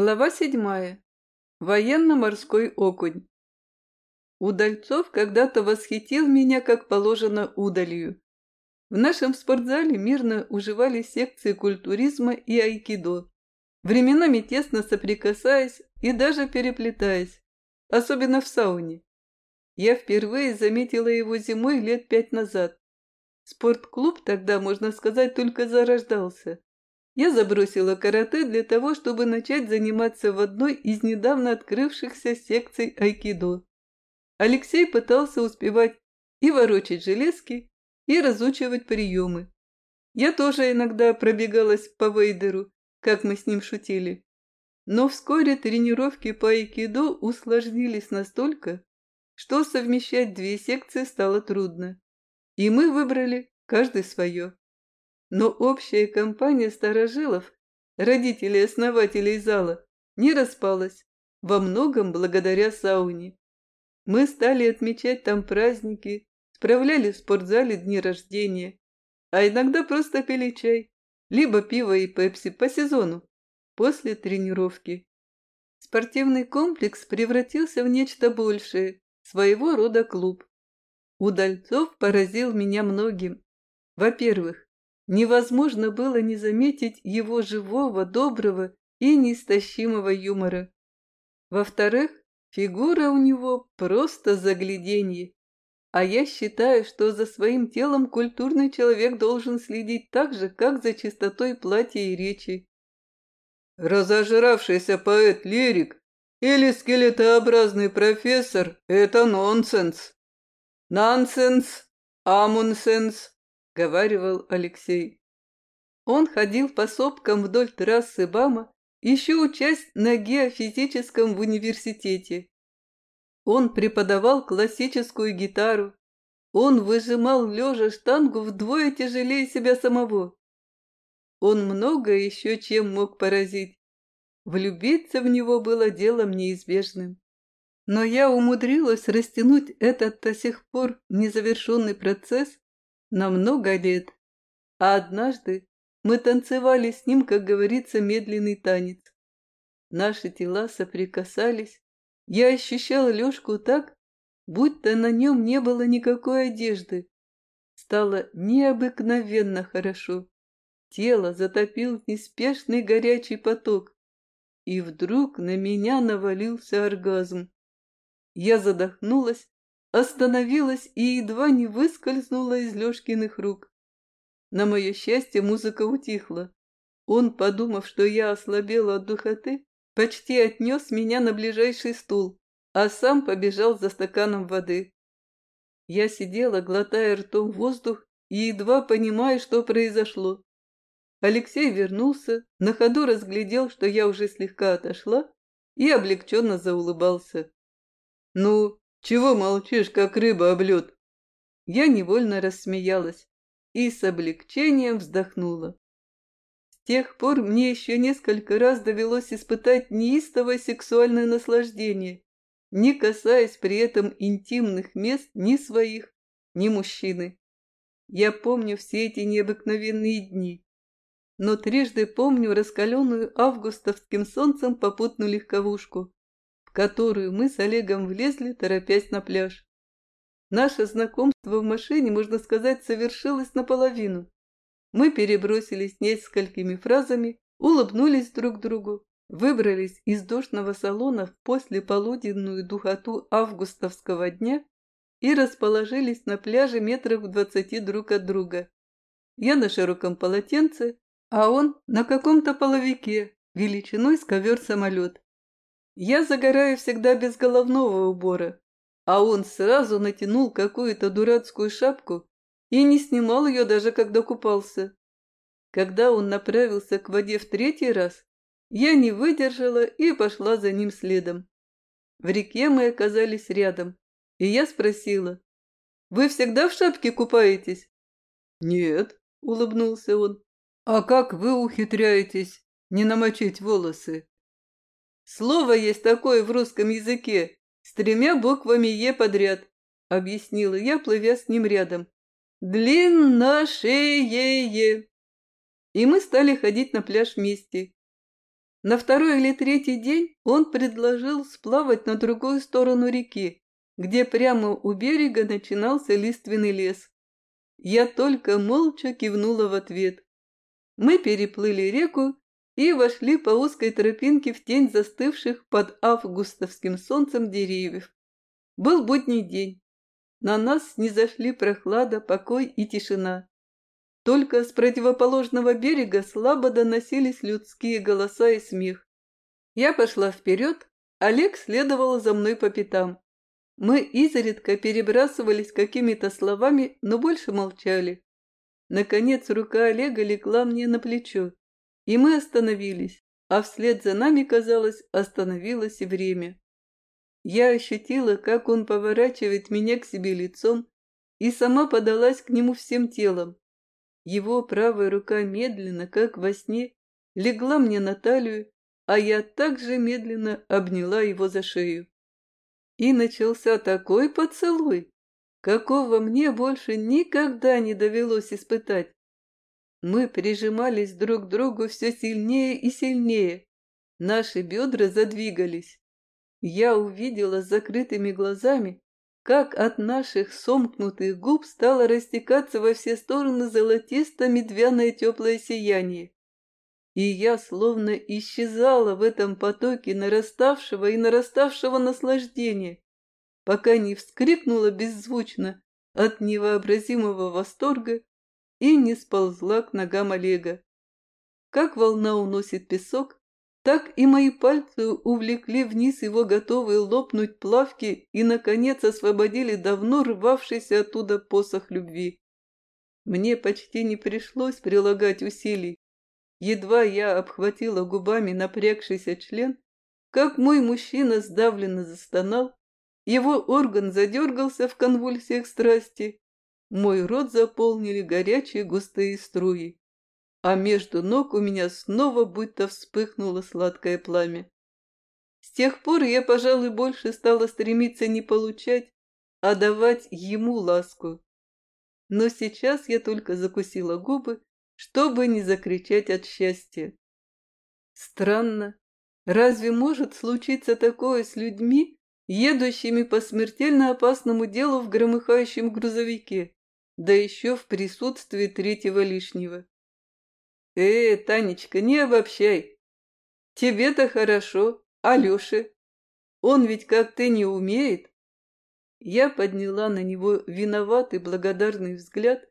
Глава седьмая. Военно-морской окунь. Удальцов когда-то восхитил меня, как положено, удалью. В нашем спортзале мирно уживали секции культуризма и айкидо, временами тесно соприкасаясь и даже переплетаясь, особенно в сауне. Я впервые заметила его зимой лет пять назад. Спортклуб тогда, можно сказать, только зарождался. Я забросила карате для того, чтобы начать заниматься в одной из недавно открывшихся секций айкидо. Алексей пытался успевать и ворочать железки, и разучивать приемы. Я тоже иногда пробегалась по Вейдеру, как мы с ним шутили. Но вскоре тренировки по айкидо усложнились настолько, что совмещать две секции стало трудно. И мы выбрали каждый свое. Но общая компания старожилов, родителей-основателей зала, не распалась, во многом благодаря сауне. Мы стали отмечать там праздники, справляли в спортзале дни рождения, а иногда просто пили чай, либо пиво и пепси по сезону, после тренировки. Спортивный комплекс превратился в нечто большее, своего рода клуб. Удальцов поразил меня многим. Во-первых, невозможно было не заметить его живого, доброго и неистощимого юмора. Во-вторых, фигура у него просто загляденье. А я считаю, что за своим телом культурный человек должен следить так же, как за чистотой платья и речи. Разожравшийся поэт-лирик или скелетообразный профессор – это нонсенс. Нонсенс, амунсенс, говаривал Алексей. Он ходил по сопкам вдоль трассы БАМа, еще учась на геофизическом в университете. Он преподавал классическую гитару. Он выжимал лежа штангу вдвое тяжелее себя самого. Он много еще чем мог поразить. Влюбиться в него было делом неизбежным. Но я умудрилась растянуть этот до сих пор незавершенный процесс на много лет. А однажды мы танцевали с ним, как говорится, медленный танец. Наши тела соприкасались. Я ощущала Лешку так, будто на нем не было никакой одежды. Стало необыкновенно хорошо. Тело затопил неспешный горячий поток. И вдруг на меня навалился оргазм. Я задохнулась, остановилась и едва не выскользнула из Лешкиных рук. На мое счастье музыка утихла. Он, подумав, что я ослабела от духоты, почти отнес меня на ближайший стул, а сам побежал за стаканом воды. Я сидела, глотая ртом воздух и едва понимая, что произошло. Алексей вернулся, на ходу разглядел, что я уже слегка отошла, и облегченно заулыбался. «Ну, чего молчишь, как рыба об лед?» Я невольно рассмеялась и с облегчением вздохнула. С тех пор мне еще несколько раз довелось испытать неистовое сексуальное наслаждение, не касаясь при этом интимных мест ни своих, ни мужчины. Я помню все эти необыкновенные дни, но трижды помню раскаленную августовским солнцем попутную легковушку, которую мы с Олегом влезли, торопясь на пляж. Наше знакомство в машине, можно сказать, совершилось наполовину. Мы перебросились несколькими фразами, улыбнулись друг другу, выбрались из душного салона в послеполуденную духоту августовского дня и расположились на пляже метров в двадцати друг от друга. Я на широком полотенце, а он на каком-то половике, величиной с ковер-самолет. Я загораю всегда без головного убора, а он сразу натянул какую-то дурацкую шапку и не снимал ее даже когда купался. Когда он направился к воде в третий раз, я не выдержала и пошла за ним следом. В реке мы оказались рядом, и я спросила, «Вы всегда в шапке купаетесь?» «Нет», — улыбнулся он. «А как вы ухитряетесь не намочить волосы?» Слово есть такое в русском языке, с тремя буквами «е» подряд, объяснила я, плывя с ним рядом. Длинношее. И мы стали ходить на пляж вместе. На второй или третий день он предложил сплавать на другую сторону реки, где прямо у берега начинался лиственный лес. Я только молча кивнула в ответ. Мы переплыли реку и вошли по узкой тропинке в тень застывших под августовским солнцем деревьев. Был будний день. На нас не зашли прохлада, покой и тишина. Только с противоположного берега слабо доносились людские голоса и смех. Я пошла вперед, Олег следовал за мной по пятам. Мы изредка перебрасывались какими-то словами, но больше молчали. Наконец рука Олега легла мне на плечо, и мы остановились, а вслед за нами, казалось, остановилось и время. Я ощутила, как он поворачивает меня к себе лицом, и сама подалась к нему всем телом. Его правая рука медленно, как во сне, легла мне на талию, а я также медленно обняла его за шею. И начался такой поцелуй, какого мне больше никогда не довелось испытать. Мы прижимались друг к другу все сильнее и сильнее. Наши бедра задвигались. Я увидела закрытыми глазами, как от наших сомкнутых губ стало растекаться во все стороны золотисто-медвяное теплое сияние. И я словно исчезала в этом потоке нараставшего и нараставшего наслаждения, пока не вскрикнула беззвучно от невообразимого восторга и не сползла к ногам Олега. Как волна уносит песок, так и мои пальцы увлекли вниз его готовые лопнуть плавки и, наконец, освободили давно рвавшийся оттуда посох любви. Мне почти не пришлось прилагать усилий. Едва я обхватила губами напрягшийся член, как мой мужчина сдавленно застонал, его орган задергался в конвульсиях страсти, мой рот заполнили горячие густые струи а между ног у меня снова будто вспыхнуло сладкое пламя. С тех пор я, пожалуй, больше стала стремиться не получать, а давать ему ласку. Но сейчас я только закусила губы, чтобы не закричать от счастья. Странно, разве может случиться такое с людьми, едущими по смертельно опасному делу в громыхающем грузовике, да еще в присутствии третьего лишнего? «Э, Танечка, не обобщай. Тебе-то хорошо, Алёше. Он ведь как ты не умеет». Я подняла на него виноватый благодарный взгляд,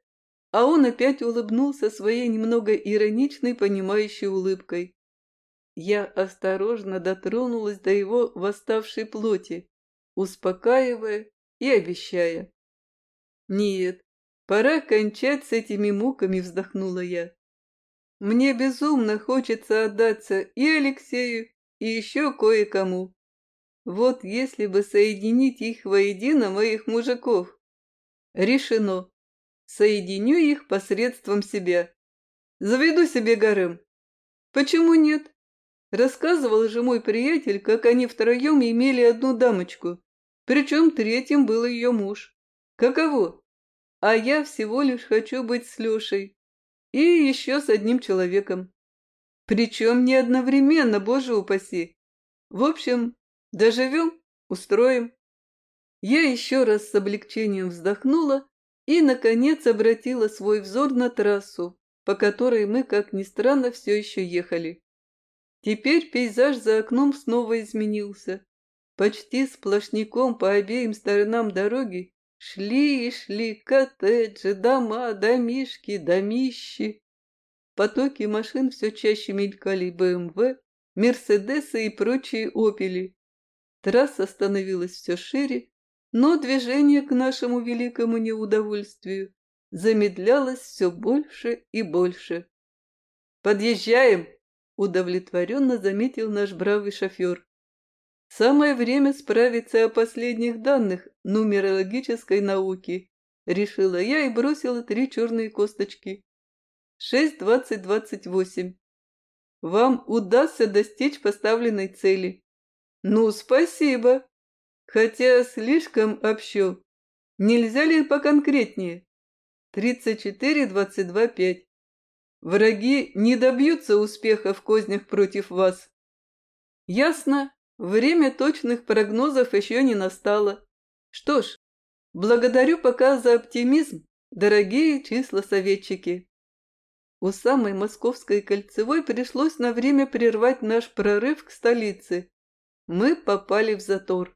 а он опять улыбнулся своей немного ироничной, понимающей улыбкой. Я осторожно дотронулась до его восставшей плоти, успокаивая и обещая. «Нет, пора кончать с этими муками», — вздохнула я. Мне безумно хочется отдаться и Алексею, и еще кое-кому. Вот если бы соединить их воедино, моих мужиков. Решено. Соединю их посредством себя. Заведу себе гарем. Почему нет? Рассказывал же мой приятель, как они втроем имели одну дамочку, причем третьим был ее муж. Каково? А я всего лишь хочу быть с Лешей, и еще с одним человеком. Причем не одновременно, боже упаси. В общем, доживем, устроим. Я еще раз с облегчением вздохнула и, наконец, обратила свой взор на трассу, по которой мы, как ни странно, все еще ехали. Теперь пейзаж за окном снова изменился. Почти сплошняком по обеим сторонам дороги Шли и шли коттеджи, дома, домишки, домищи. Потоки машин все чаще мелькали БМВ, Мерседесы и прочие Опели. Трасса становилась все шире, но движение к нашему великому неудовольствию замедлялось все больше и больше. «Подъезжаем!» – удовлетворенно заметил наш бравый шофер. Самое время справиться о последних данных нумерологической науки, решила я и бросила три черные косточки. Шесть, двадцать, двадцать восемь. Вам удастся достичь поставленной цели. Ну, спасибо. Хотя слишком общо. Нельзя ли поконкретнее? Тридцать четыре, двадцать два, пять. Враги не добьются успеха в кознях против вас, Ясно, время точных прогнозов еще не настало. Что ж, благодарю пока за оптимизм, дорогие числа-советчики. У самой Московской кольцевой пришлось на время прервать наш прорыв к столице. Мы попали в затор.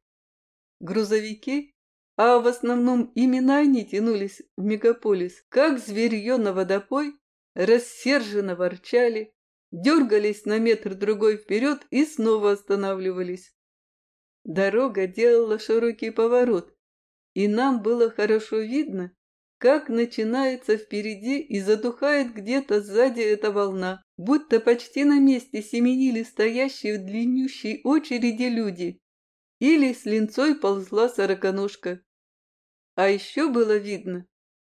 Грузовики, а в основном именно они тянулись в мегаполис, как зверье на водопой, рассерженно ворчали, дергались на метр-другой вперед и снова останавливались. Дорога делала широкий поворот, и нам было хорошо видно, как начинается впереди и затухает где-то сзади эта волна, будто почти на месте семенили стоящие в длиннющей очереди люди. Или с линцой ползла сороконожка. А еще было видно,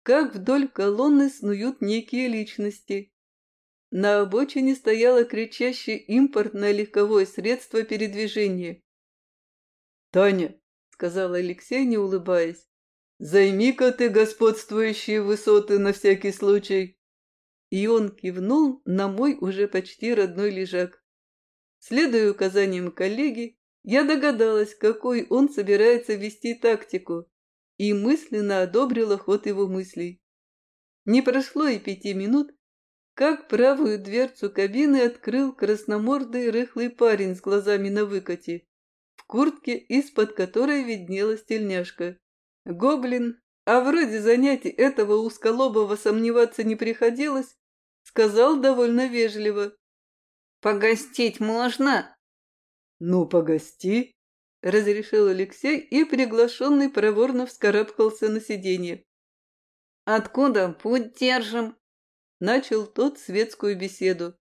как вдоль колонны снуют некие личности. На обочине стояло кричащее импортное легковое средство передвижения. «Таня», — сказал Алексей, не улыбаясь, Займи-ка ты господствующие высоты на всякий случай. И он кивнул на мой уже почти родной лежак. Следуя указаниям коллеги, я догадалась, какой он собирается вести тактику, и мысленно одобрила ход его мыслей. Не прошло и пяти минут, как правую дверцу кабины открыл красномордый рыхлый парень с глазами на выкате, в куртке, из-под которой виднелась тельняшка. Гоблин, а вроде занятий этого узколобого сомневаться не приходилось, сказал довольно вежливо. «Погостить можно?» «Ну, погости», — разрешил Алексей, и приглашенный проворно вскарабкался на сиденье. «Откуда путь держим?» — начал тот светскую беседу.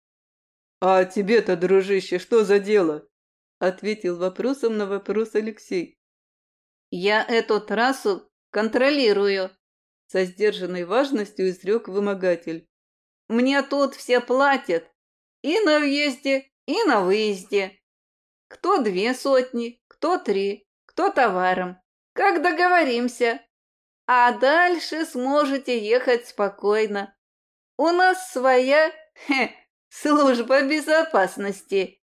«А тебе-то, дружище, что за дело?» — ответил вопросом на вопрос Алексей. «Я эту трассу контролирую», — со сдержанной важностью изрек вымогатель. «Мне тут все платят. И на въезде, и на выезде. Кто две сотни, кто три, кто товаром. Как договоримся. А дальше сможете ехать спокойно. У нас своя хе, служба безопасности».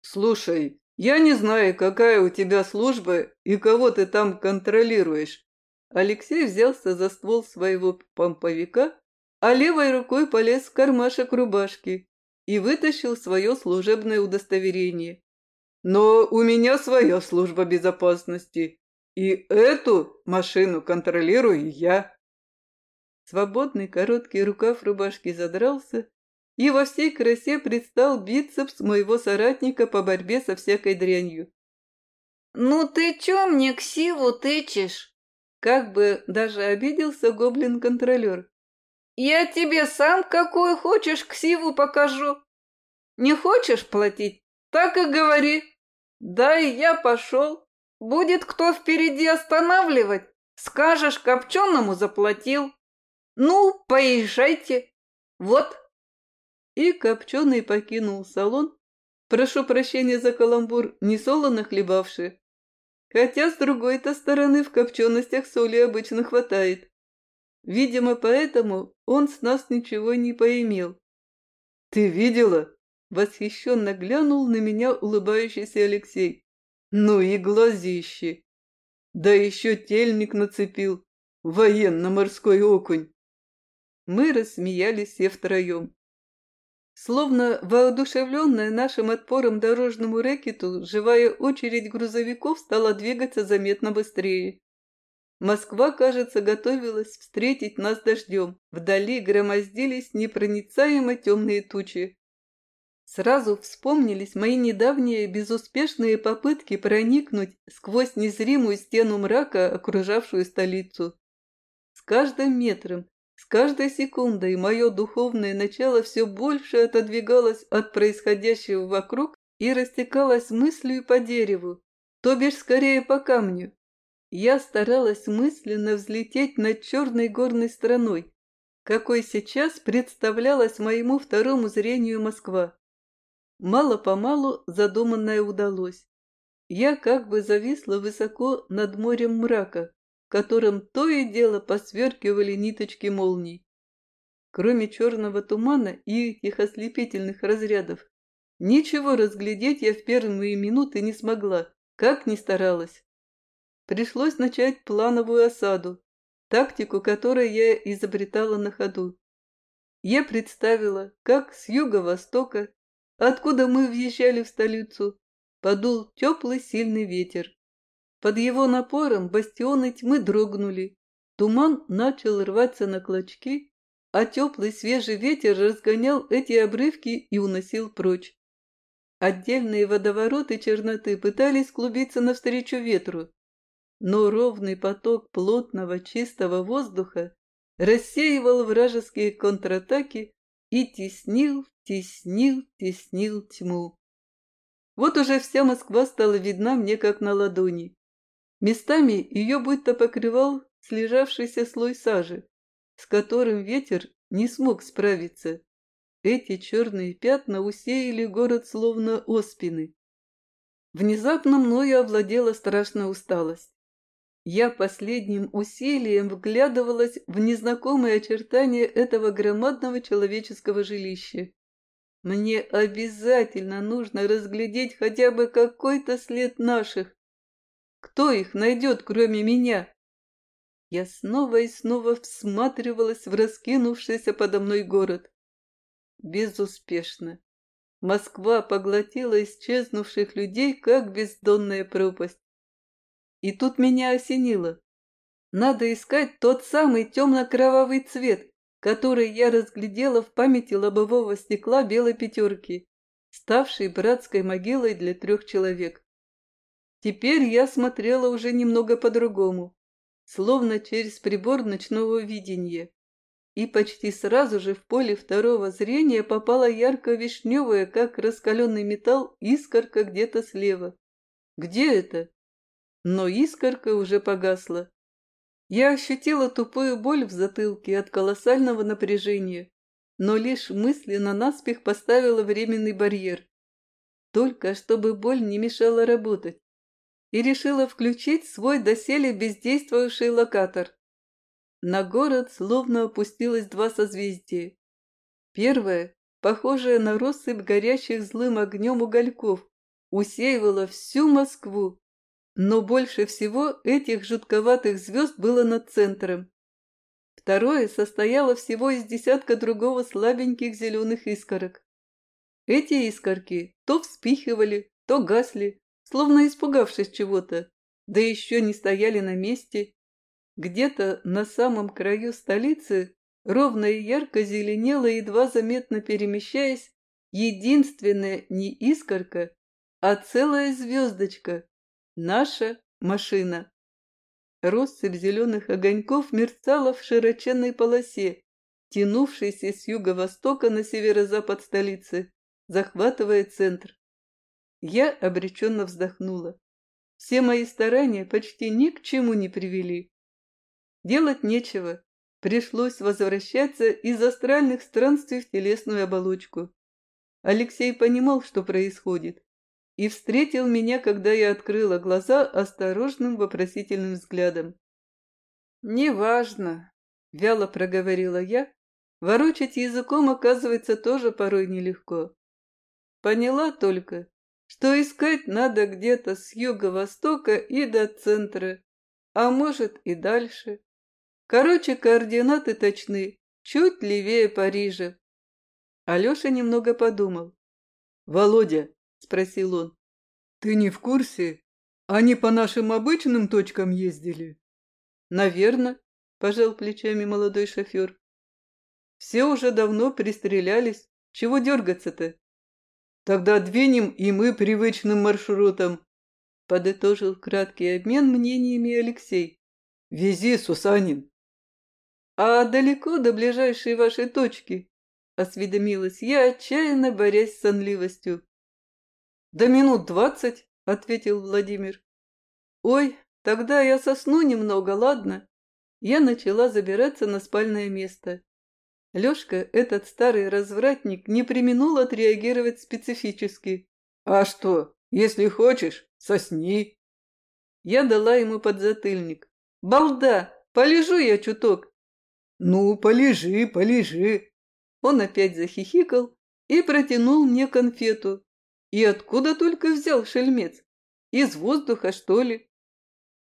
«Слушай, «Я не знаю, какая у тебя служба и кого ты там контролируешь». Алексей взялся за ствол своего помповика, а левой рукой полез в кармашек рубашки и вытащил свое служебное удостоверение. «Но у меня своя служба безопасности, и эту машину контролирую я». Свободный короткий рукав рубашки задрался, и во всей красе предстал бицепс моего соратника по борьбе со всякой дрянью. «Ну ты чё мне ксиву тычешь?» Как бы даже обиделся гоблин-контролер. «Я тебе сам какую хочешь ксиву покажу. Не хочешь платить? Так и говори. Да и я пошел. Будет кто впереди останавливать, скажешь, копченому заплатил. Ну, поезжайте. Вот, и Копченый покинул салон, прошу прощения за каламбур, не солоно хлебавший. Хотя, с другой-то стороны, в копченостях соли обычно хватает. Видимо, поэтому он с нас ничего не поимел. «Ты видела?» — восхищенно глянул на меня улыбающийся Алексей. «Ну и глазище! Да еще тельник нацепил, военно-морской окунь!» Мы рассмеялись все втроем. Словно воодушевленная нашим отпором дорожному рэкету, живая очередь грузовиков стала двигаться заметно быстрее. Москва, кажется, готовилась встретить нас дождем. Вдали громоздились непроницаемо темные тучи. Сразу вспомнились мои недавние безуспешные попытки проникнуть сквозь незримую стену мрака, окружавшую столицу. С каждым метром, с каждой секундой мое духовное начало все больше отодвигалось от происходящего вокруг и растекалось мыслью по дереву, то бишь скорее по камню. Я старалась мысленно взлететь над черной горной страной, какой сейчас представлялась моему второму зрению Москва. Мало-помалу задуманное удалось. Я как бы зависла высоко над морем мрака, которым то и дело посверкивали ниточки молний. Кроме черного тумана и этих ослепительных разрядов, Ничего разглядеть я в первые минуты не смогла, как ни старалась. Пришлось начать плановую осаду, тактику которой я изобретала на ходу. Я представила, как с юго-востока, откуда мы въезжали в столицу, подул теплый сильный ветер. Под его напором бастионы тьмы дрогнули, туман начал рваться на клочки, а теплый свежий ветер разгонял эти обрывки и уносил прочь. Отдельные водовороты черноты пытались клубиться навстречу ветру, но ровный поток плотного чистого воздуха рассеивал вражеские контратаки и теснил, теснил, теснил тьму. Вот уже вся Москва стала видна мне как на ладони. Местами ее будто покрывал слежавшийся слой сажи, с которым ветер не смог справиться. Эти черные пятна усеяли город словно оспины. Внезапно мною овладела страшная усталость. Я последним усилием вглядывалась в незнакомые очертания этого громадного человеческого жилища. Мне обязательно нужно разглядеть хотя бы какой-то след наших. Кто их найдет, кроме меня? Я снова и снова всматривалась в раскинувшийся подо мной город. Безуспешно. Москва поглотила исчезнувших людей, как бездонная пропасть. И тут меня осенило. Надо искать тот самый темно-кровавый цвет, который я разглядела в памяти лобового стекла белой пятерки, ставшей братской могилой для трех человек. Теперь я смотрела уже немного по-другому, словно через прибор ночного видения. И почти сразу же в поле второго зрения попала ярко-вишневая, как раскаленный металл, искорка где-то слева. Где это? но искорка уже погасла. Я ощутила тупую боль в затылке от колоссального напряжения, но лишь мысленно наспех поставила временный барьер. Только чтобы боль не мешала работать. И решила включить свой доселе бездействовавший локатор. На город словно опустилось два созвездия. Первое, похожее на россыпь горящих злым огнем угольков, усеивало всю Москву, но больше всего этих жутковатых звезд было над центром. Второе состояло всего из десятка другого слабеньких зеленых искорок. Эти искорки то вспихивали, то гасли, словно испугавшись чего-то, да еще не стояли на месте. Где-то на самом краю столицы ровно и ярко зеленела, едва заметно перемещаясь, единственная не искорка, а целая звездочка, Наша машина. Россыпь зеленых огоньков мерцала в широченной полосе, тянувшейся с юго-востока на северо-запад столицы, захватывая центр. Я обреченно вздохнула. Все мои старания почти ни к чему не привели. Делать нечего. Пришлось возвращаться из астральных странствий в телесную оболочку. Алексей понимал, что происходит и встретил меня, когда я открыла глаза осторожным вопросительным взглядом. «Неважно», — вяло проговорила я, ворочать языком, оказывается, тоже порой нелегко. Поняла только, что искать надо где-то с юго-востока и до центра, а может и дальше. Короче, координаты точны, чуть левее Парижа. Алеша немного подумал. «Володя, — спросил он. «Ты не в курсе? Они по нашим обычным точкам ездили?» «Наверно», — пожал плечами молодой шофер. «Все уже давно пристрелялись. Чего дергаться-то?» «Тогда двинем и мы привычным маршрутом», — подытожил краткий обмен мнениями Алексей. «Вези, Сусанин». «А далеко до ближайшей вашей точки?» — осведомилась я, отчаянно борясь с сонливостью. «Да минут двадцать», — ответил Владимир. «Ой, тогда я сосну немного, ладно?» Я начала забираться на спальное место. Лёшка, этот старый развратник, не применул отреагировать специфически. «А что, если хочешь, сосни!» Я дала ему подзатыльник. «Балда! Полежу я чуток!» «Ну, полежи, полежи!» Он опять захихикал и протянул мне конфету, И откуда только взял шельмец? Из воздуха, что ли?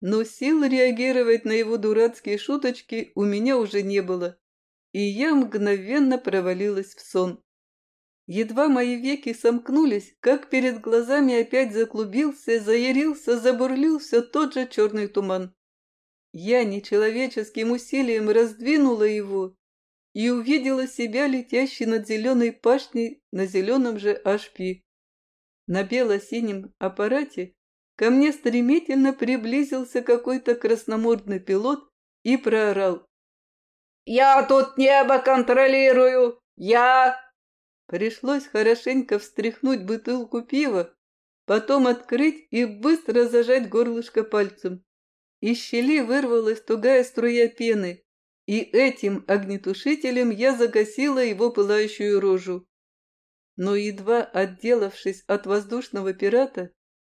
Но сил реагировать на его дурацкие шуточки у меня уже не было, и я мгновенно провалилась в сон. Едва мои веки сомкнулись, как перед глазами опять заклубился, заярился, забурлился тот же черный туман. Я нечеловеческим усилием раздвинула его и увидела себя летящей над зеленой пашней на зеленом же ашпи. На бело-синем аппарате ко мне стремительно приблизился какой-то красномордный пилот и проорал. «Я тут небо контролирую! Я...» Пришлось хорошенько встряхнуть бутылку пива, потом открыть и быстро зажать горлышко пальцем. Из щели вырвалась тугая струя пены, и этим огнетушителем я загасила его пылающую рожу. Но едва отделавшись от воздушного пирата,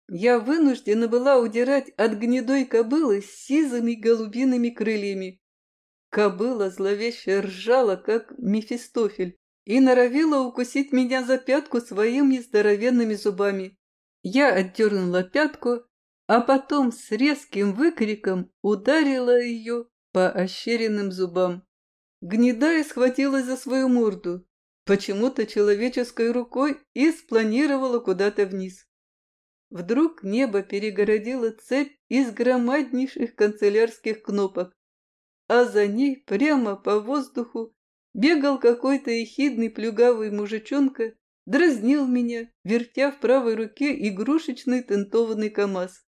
я вынуждена была удирать от гнедой кобылы с сизыми голубиными крыльями. Кобыла зловеще ржала, как Мефистофель, и норовила укусить меня за пятку своими здоровенными зубами. Я отдернула пятку, а потом с резким выкриком ударила ее по ощеренным зубам. Гнедая схватилась за свою морду, почему-то человеческой рукой и спланировала куда-то вниз. Вдруг небо перегородило цепь из громаднейших канцелярских кнопок, а за ней прямо по воздуху бегал какой-то ехидный плюгавый мужичонка, дразнил меня, вертя в правой руке игрушечный тентованный КамАЗ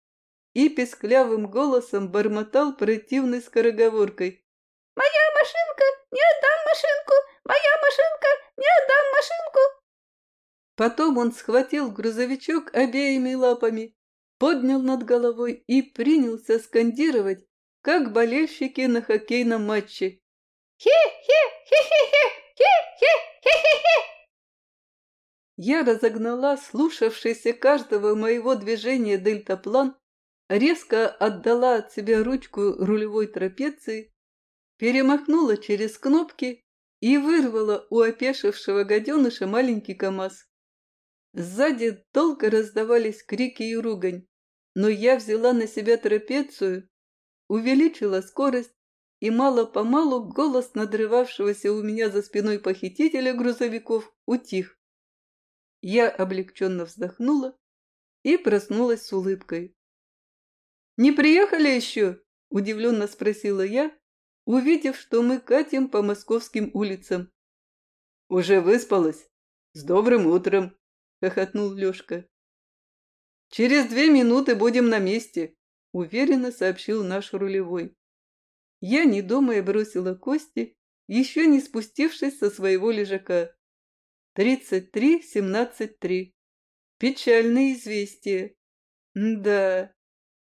и песклявым голосом бормотал противной скороговоркой. «Моя машинка! Не отдам машинку! Моя машинка! Не отдам машинку!» Потом он схватил грузовичок обеими лапами, поднял над головой и принялся скандировать, как болельщики на хоккейном матче. «Хе-хе-хе-хе-хе-хе-хе-хе-хе!» Я разогнала слушавшийся каждого моего движения дельтаплан, резко отдала от себя ручку рулевой трапеции, перемахнула через кнопки и вырвала у опешившего гаденыша маленький КамАЗ. Сзади долго раздавались крики и ругань, но я взяла на себя трапецию, увеличила скорость, и мало-помалу голос надрывавшегося у меня за спиной похитителя грузовиков утих. Я облегченно вздохнула и проснулась с улыбкой. «Не приехали еще?» – удивленно спросила я, увидев, что мы катим по московским улицам. «Уже выспалась? С добрым утром!» – хохотнул Лешка. «Через две минуты будем на месте», – уверенно сообщил наш рулевой. Я, не думая, бросила кости, еще не спустившись со своего лежака. Тридцать три, семнадцать три. Печальное известие. Да,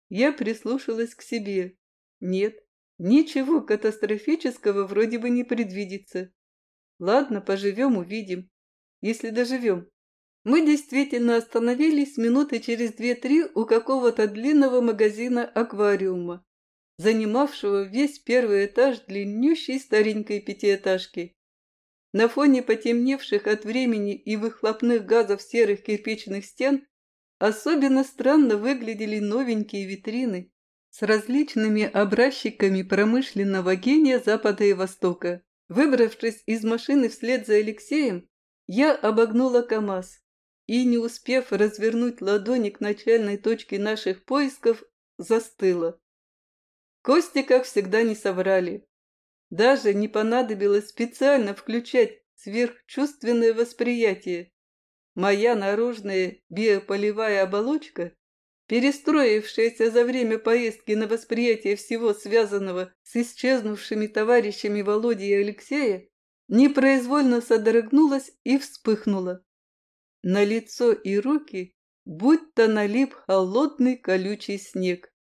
я прислушалась к себе. Нет, ничего катастрофического вроде бы не предвидится. Ладно, поживем, увидим. Если доживем. Мы действительно остановились минуты через две-три у какого-то длинного магазина аквариума, занимавшего весь первый этаж длиннющей старенькой пятиэтажки. На фоне потемневших от времени и выхлопных газов серых кирпичных стен особенно странно выглядели новенькие витрины с различными образчиками промышленного гения Запада и Востока. Выбравшись из машины вслед за Алексеем, я обогнула КамАЗ и, не успев развернуть ладони к начальной точке наших поисков, застыла. Кости, как всегда, не соврали. Даже не понадобилось специально включать сверхчувственное восприятие. Моя наружная биополевая оболочка, перестроившаяся за время поездки на восприятие всего связанного с исчезнувшими товарищами Володи и Алексея, непроизвольно содрогнулась и вспыхнула. На лицо и руки будто налип холодный колючий снег.